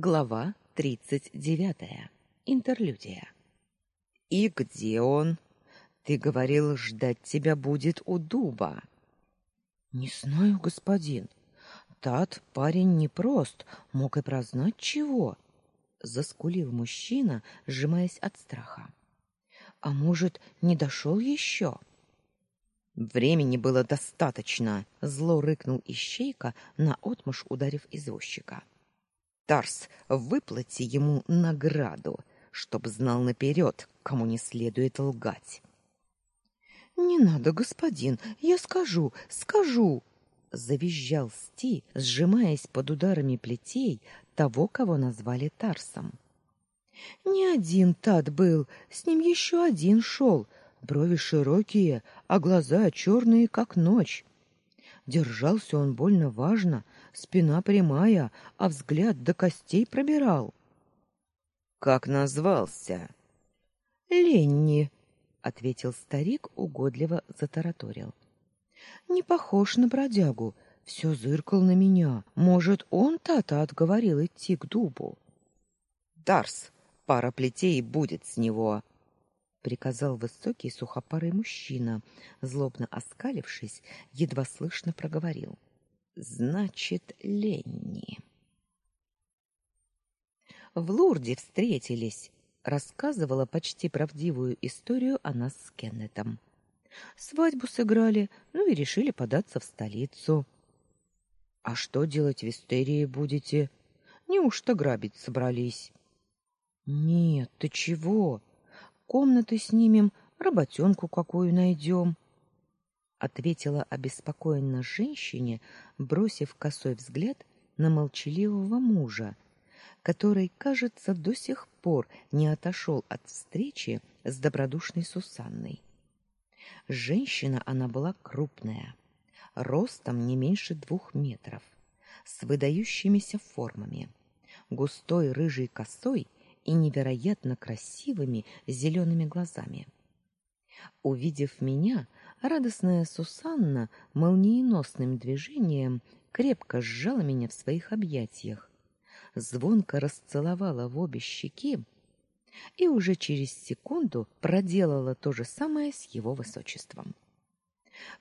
Глава тридцать девятая. Интерлюдия. И где он? Ты говорил, ждать тебя будет у дуба. Не знаю, господин. Тат парень непрост, мог и прознать чего. Заскулил мужчина, сжимаясь от страха. А может, не дошел еще? Времени было достаточно, зло рыкнул ищейка, наотмашь ударив извозчика. Тарс, выплати ему награду, чтоб знал наперед, кому не следует лгать. Не надо, господин, я скажу, скажу, завизжал Сти, сжимаясь под ударами плетей того, кого назвали Тарсом. Не один Тат был, с ним еще один шел, брови широкие, а глаза черные, как ночь. Держался он больно важно, спина прямая, а взгляд до костей пробирал. Как назвался? Ленни, ответил старик, угодливо затараторил. Не похож на бродягу, все зыркал на меня. Может, он тата отговорил идти к дубу. Дарс, пара плетей будет с него, приказал высокий сухопарый мужчина, злобно оскалившись, едва слышно проговорил: Значит, Ленни. В Лурде встретились, рассказывала почти правдивую историю о нас с Кеннетом. Свадьбу сыграли, ну и решили податься в столицу. А что делать в Истерии будете? Неужто грабить собрались? Нет, ты чего? Комнаты снимем, работенку какую найдем ответила обеспокоенно женщине, бросив косой взгляд на молчаливого мужа, который, кажется, до сих пор не отошел от встречи с добродушной Сусанной. Женщина она была крупная, ростом не меньше двух метров, с выдающимися формами, густой рыжей косой и невероятно красивыми зелеными глазами. Увидев меня, радостная Сусанна молниеносным движением крепко сжала меня в своих объятиях, звонко расцеловала в обе щеки и уже через секунду проделала то же самое с его высочеством.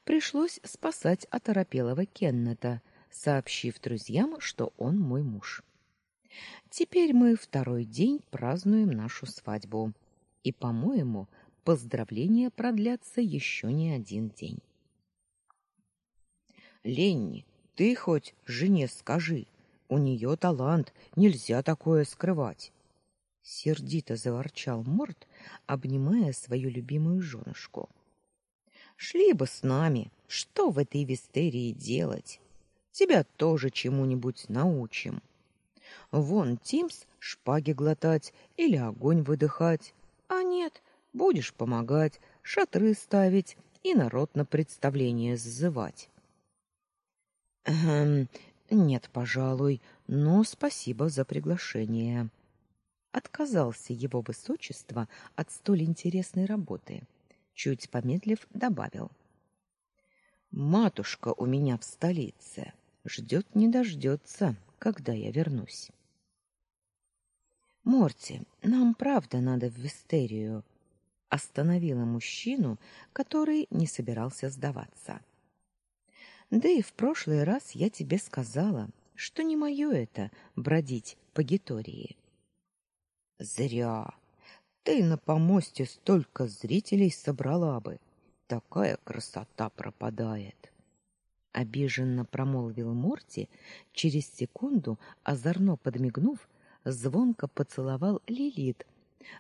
Пришлось спасать оторопелого Кеннета, сообщив друзьям, что он мой муж. Теперь мы второй день празднуем нашу свадьбу. И, по-моему, поздравления продлятся еще не один день. Ленни, ты хоть жене скажи, у нее талант, нельзя такое скрывать. Сердито заворчал Морт, обнимая свою любимую женушку. Шли бы с нами, что в этой вистерии делать? Тебя тоже чему-нибудь научим. Вон Тимс шпаги глотать или огонь выдыхать, а нет, Будешь помогать, шатры ставить и народ на представление зазывать. Эм, нет, пожалуй, но спасибо за приглашение. Отказался его высочество от столь интересной работы. Чуть помедлив, добавил: Матушка у меня в столице, ждет не дождется, когда я вернусь. Морти, нам правда надо в Вестерию остановила мужчину, который не собирался сдаваться. Да и в прошлый раз я тебе сказала, что не мое это бродить по Гитории. Зря. Ты на помосте столько зрителей собрала бы. Такая красота пропадает. Обиженно промолвил Морти, через секунду, озорно подмигнув, звонко поцеловал Лилит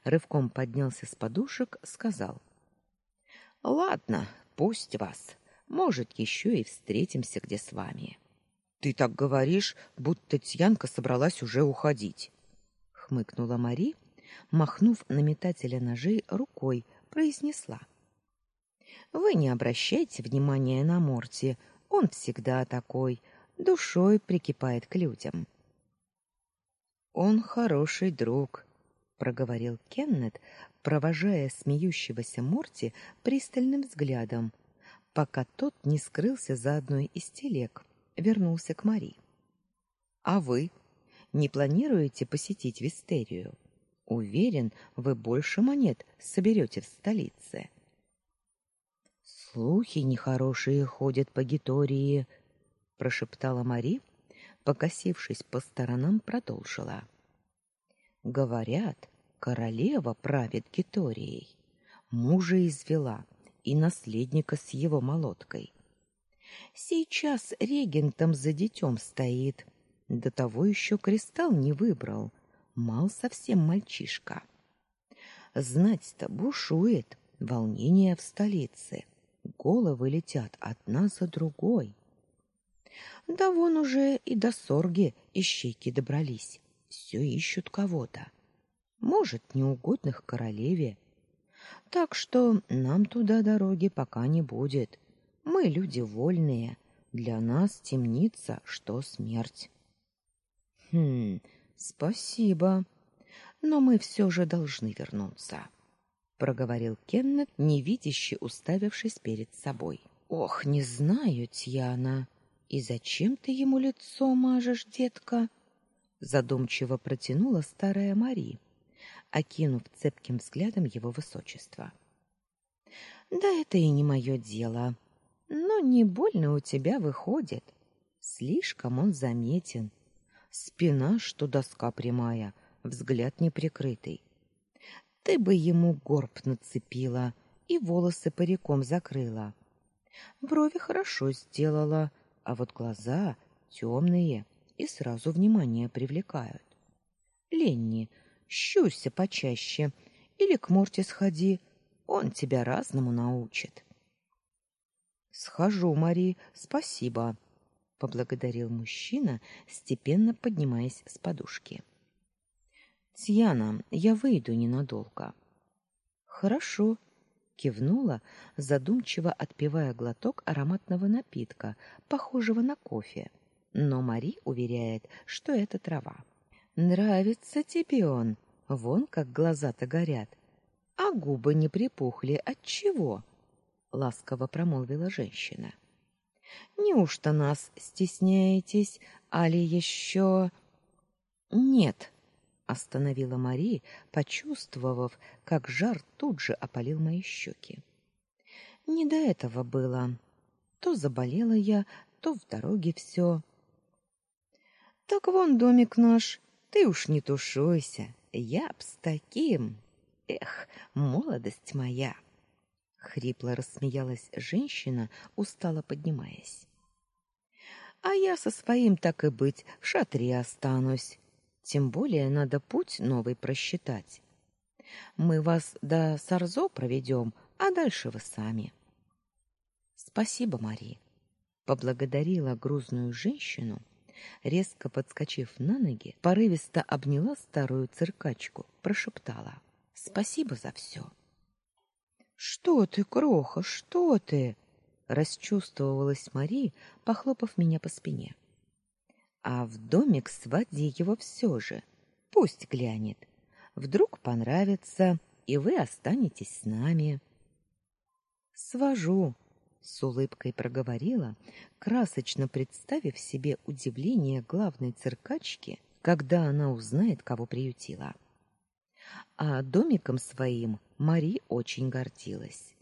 рывком поднялся с подушек, сказал: "Ладно, пусть вас. Может, еще и встретимся где с вами". Ты так говоришь, будто Тьянка собралась уже уходить, хмыкнула Мари, махнув на метателя ножей рукой, произнесла: Вы не обращайте внимания на Морти, он всегда такой, душой прикипает к людям. Он хороший друг, проговорил Кеннет, провожая смеющегося Морти пристальным взглядом, пока тот не скрылся за одной из телег, вернулся к Мари. А вы Не планируете посетить Вистерию? Уверен, вы больше монет соберете в столице. Слухи нехорошие ходят по Гитории, прошептала Мари, покосившись по сторонам, продолжила. Говорят, королева правит Гиторией, мужа извела и наследника с его молоткой. Сейчас регентом за детем стоит. До того еще кристалл не выбрал. Мал совсем мальчишка. Знать-то бушует, волнение в столице. Головы летят одна за другой. Да вон уже и до сорги ищейки добрались. Все ищут кого-то. Может, неугодных королеве. Так что нам туда дороги пока не будет. Мы люди вольные. Для нас темница, что смерть. Хм, спасибо. Но мы все же должны вернуться, проговорил Кеннет, невидяще уставившись перед собой. Ох, не знаю, Тьяна. И зачем ты ему лицо мажешь, детка? Задумчиво протянула старая Мари, окинув цепким взглядом его высочество. Да это и не мое дело. Но не больно у тебя выходит. Слишком он заметен. Спина, что доска прямая, взгляд неприкрытый. Ты бы ему горб нацепила и волосы париком закрыла. Брови хорошо сделала, а вот глаза темные и сразу внимание привлекают. Ленни, щурься почаще или к Морте сходи, он тебя разному научит. Схожу, Мари, спасибо, поблагодарил мужчина, степенно поднимаясь с подушки. Тьяна, я выйду ненадолго. Хорошо, кивнула, задумчиво отпивая глоток ароматного напитка, похожего на кофе. Но Мари уверяет, что это трава. Нравится тебе он. Вон как глаза-то горят. А губы не припухли от чего? ласково промолвила женщина. Неужто нас стесняетесь, али еще Нет, остановила Мари, почувствовав, как жар тут же опалил мои щеки. Не до этого было. То заболела я, то в дороге все. Так вон домик наш. Ты уж не тушуйся. Я б с таким. Эх, молодость моя. Хрипло рассмеялась женщина, устало поднимаясь. А я со своим так и быть в шатре останусь. Тем более надо путь новый просчитать. Мы вас до Сарзо проведем, а дальше вы сами. Спасибо, Мари. Поблагодарила грузную женщину, резко подскочив на ноги, порывисто обняла старую циркачку, прошептала: "Спасибо за все». "Что ты, кроха, что ты?" расчувствовалась Мари, похлопав меня по спине а в домик своди его все же. Пусть глянет. Вдруг понравится, и вы останетесь с нами. Свожу, с улыбкой проговорила, красочно представив себе удивление главной циркачки, когда она узнает, кого приютила. А домиком своим Мари очень гордилась.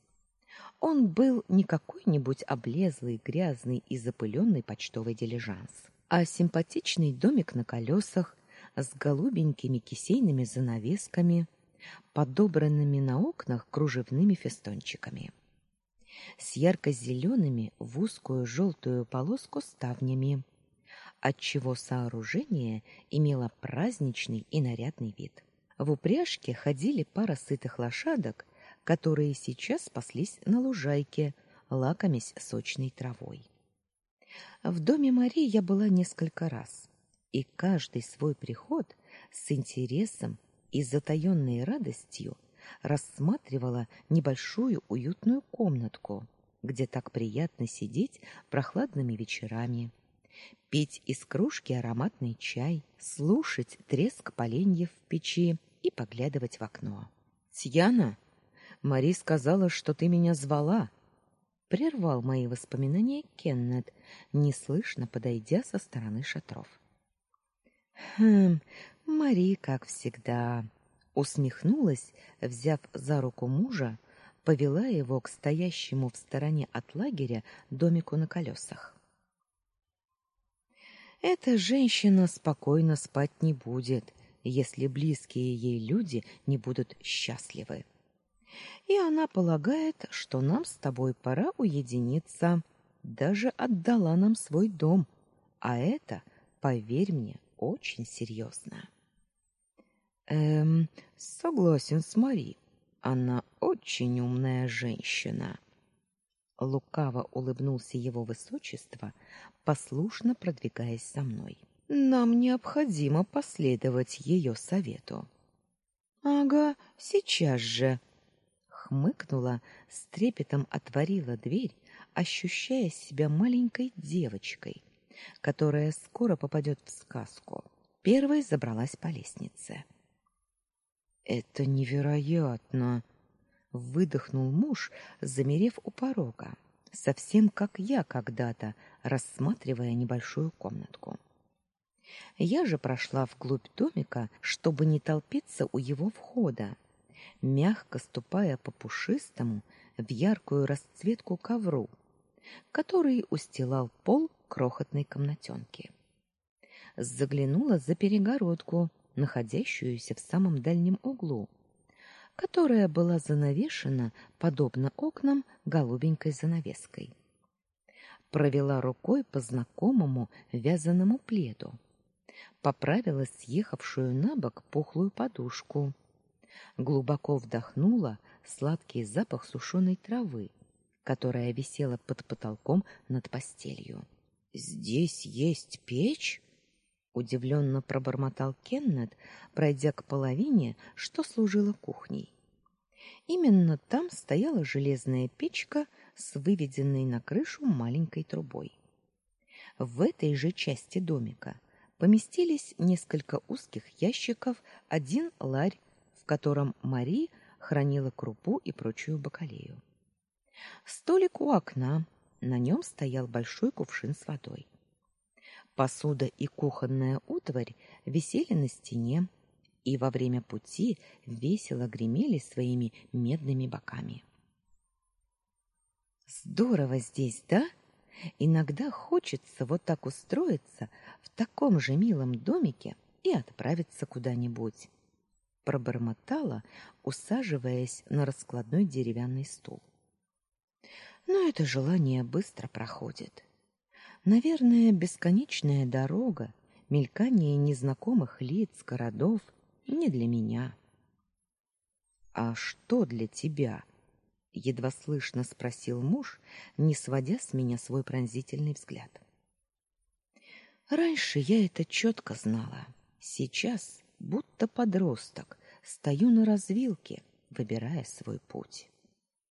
Он был не какой-нибудь облезлый, грязный и запыленный почтовый дилижанс а симпатичный домик на колесах с голубенькими кисейными занавесками, подобранными на окнах кружевными фестончиками, с ярко-зелеными в узкую желтую полоску ставнями, отчего сооружение имело праздничный и нарядный вид. В упряжке ходили пара сытых лошадок, которые сейчас спаслись на лужайке, лакомясь сочной травой. В доме Марии я была несколько раз, и каждый свой приход с интересом и затаённой радостью рассматривала небольшую уютную комнатку, где так приятно сидеть прохладными вечерами, пить из кружки ароматный чай, слушать треск поленьев в печи и поглядывать в окно. «Тьяна, Мари сказала, что ты меня звала», прервал мои воспоминания Кеннет, неслышно подойдя со стороны шатров. Хм, Мари, как всегда, усмехнулась, взяв за руку мужа, повела его к стоящему в стороне от лагеря домику на колесах. Эта женщина спокойно спать не будет, если близкие ей люди не будут счастливы. И она полагает, что нам с тобой пора уединиться. Даже отдала нам свой дом, а это, поверь мне, очень серьезно. Эм, согласен с Мари. Она очень умная женщина. Лукаво улыбнулся его высочество, послушно продвигаясь за мной. Нам необходимо последовать ее совету. Ага, сейчас же. Хмыкнула, с трепетом отворила дверь, ощущая себя маленькой девочкой, которая скоро попадет в сказку. Первой забралась по лестнице. Это невероятно, выдохнул муж, замерев у порога, совсем как я когда-то, рассматривая небольшую комнатку. Я же прошла вглубь домика, чтобы не толпиться у его входа, мягко ступая по пушистому в яркую расцветку ковру, который устилал пол крохотной комнатенки. Заглянула за перегородку, находящуюся в самом дальнем углу, которая была занавешена, подобно окнам, голубенькой занавеской. Провела рукой по знакомому вязаному пледу, поправила съехавшую на бок пухлую подушку, глубоко вдохнула сладкий запах сушеной травы, которая висела под потолком над постелью. Здесь есть печь? Удивленно пробормотал Кеннет, пройдя к половине, что служила кухней. Именно там стояла железная печка с выведенной на крышу маленькой трубой. В этой же части домика поместились несколько узких ящиков, один ларь, в котором Мари хранила крупу и прочую бакалею. Столик у окна, на нем стоял большой кувшин с водой. Посуда и кухонная утварь висели на стене и во время пути весело гремели своими медными боками. Здорово здесь, да? Иногда хочется вот так устроиться в таком же милом домике и отправиться куда-нибудь, пробормотала, усаживаясь на раскладной деревянный стул. Но это желание быстро проходит. Наверное, бесконечная дорога, мелькание незнакомых лиц, городов не для меня. А что для тебя? едва слышно спросил муж, не сводя с меня свой пронзительный взгляд. Раньше я это четко знала. Сейчас, будто подросток, стою на развилке, выбирая свой путь.